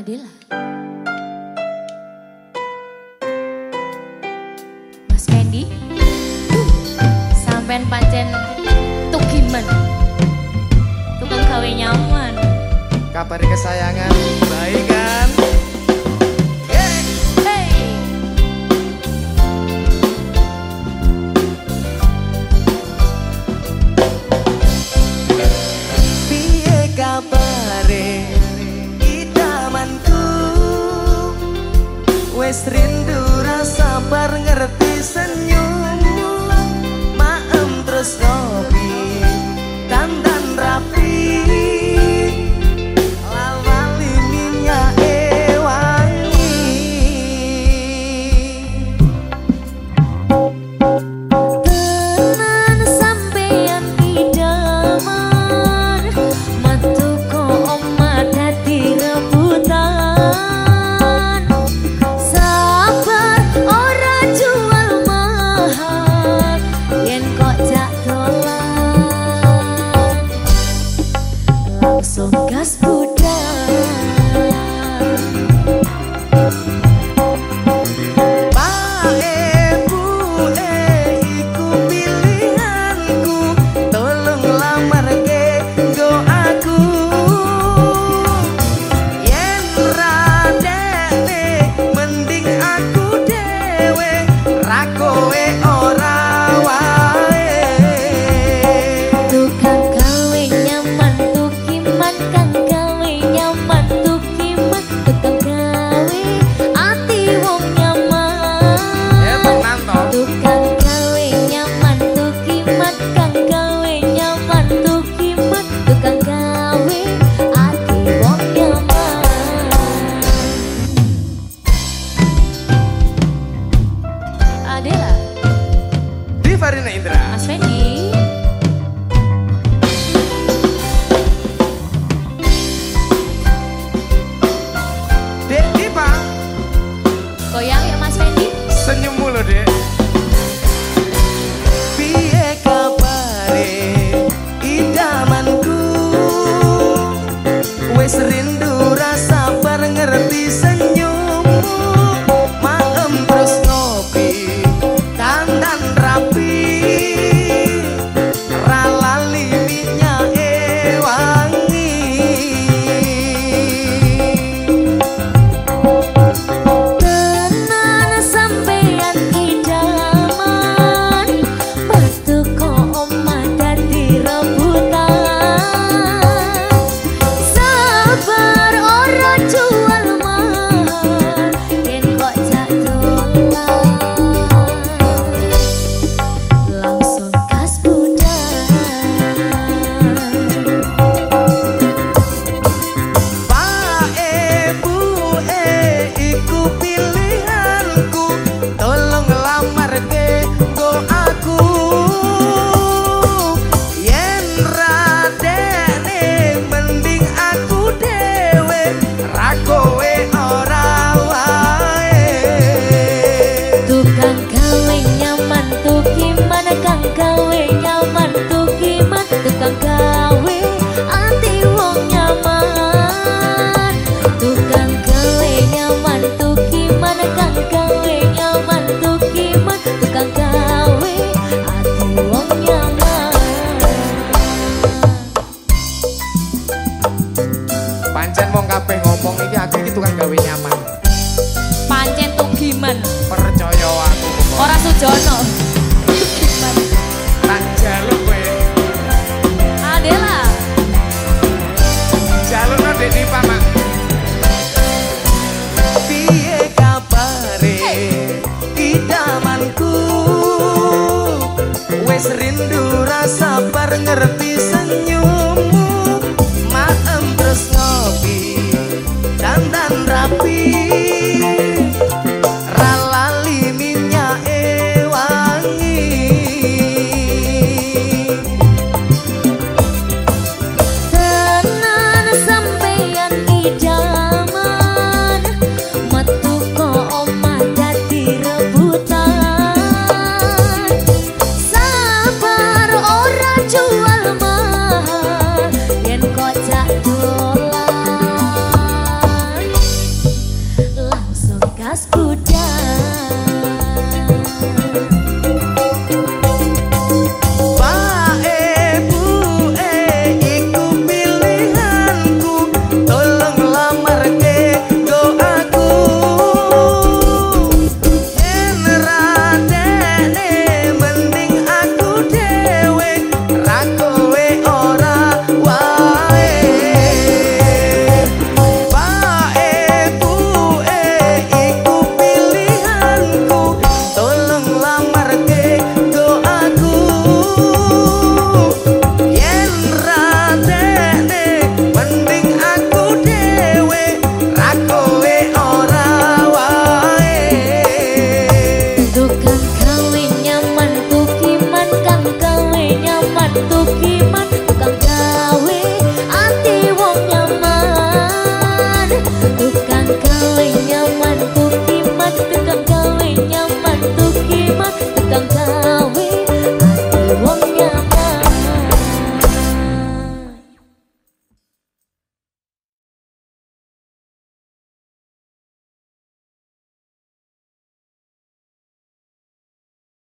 Adela. Mas Fendi. Sampai pancen tukiman. Tukang gawe nyaman. Kabar kesayangan baik kan? Farina Indra. Mas Fendi. Dek Dipa. Goyang ya Mas Fendi. Senyum mulu dek. Piye kabare idamanku Wes Rindu rasa bar